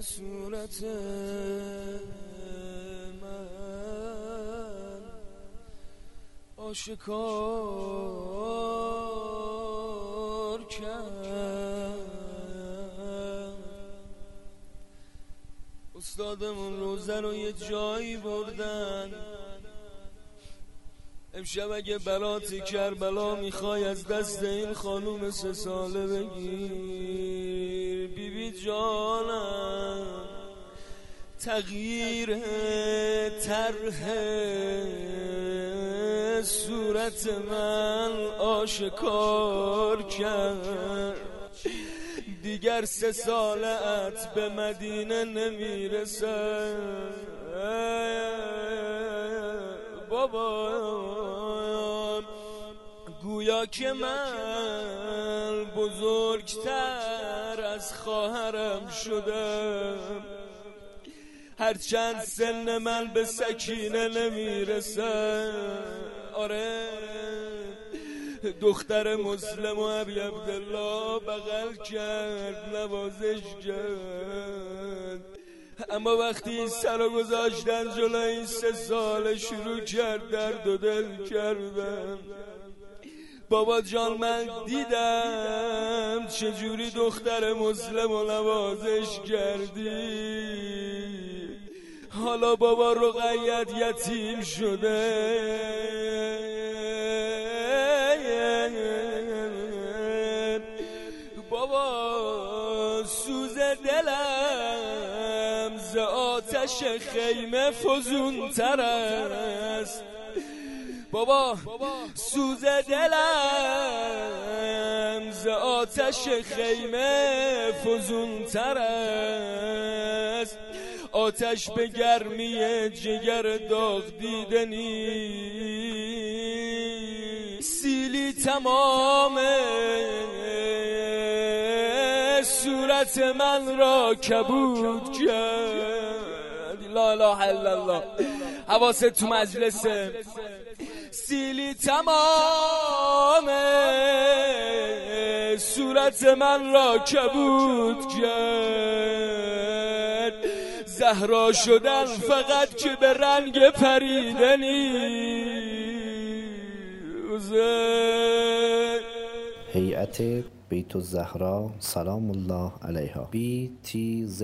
صورت من. آشکار کرد استادمون روزه رو یه جایی بردن. امشب اگه براتی کربلا می‌خوای از دست این خانوم سه ساله بگیر. بی بی جانم تغییر طرح صورت من آشکار کرد. دیگر سه سالت به مدینه نمی‌رسه بابا گویا که من بزرگتر از خواهرم شدم. هرچند سن من به سکینه نمی‌رسه. آره دختر مسلم و عبی عبدالله بغل کرد نوازش کرد. اما وقتی سر و گذاشتن جلوی این سه سال شروع کرد در و دل کردن. بابا جان من دیدم چجوری دختر مسلم و نوازش کردی. حالا بابا رقیت یتیم شده. بابا سوز دلم ز آتش خیمه فزون تر است. بابا سوز دلم ز آتش خیمه فزون تر است. آتش به گرمی جگر داغ دیدنی سیلی تمام صورت من را کبود کرد. لا الا الله. حواست تو مجلسه. سیلی تمام صورت من را کبود کرد زهرا شدن فقط که به رنگ پریدنی هیئت بیت الزهرا سلام الله علیها. Btzs.ir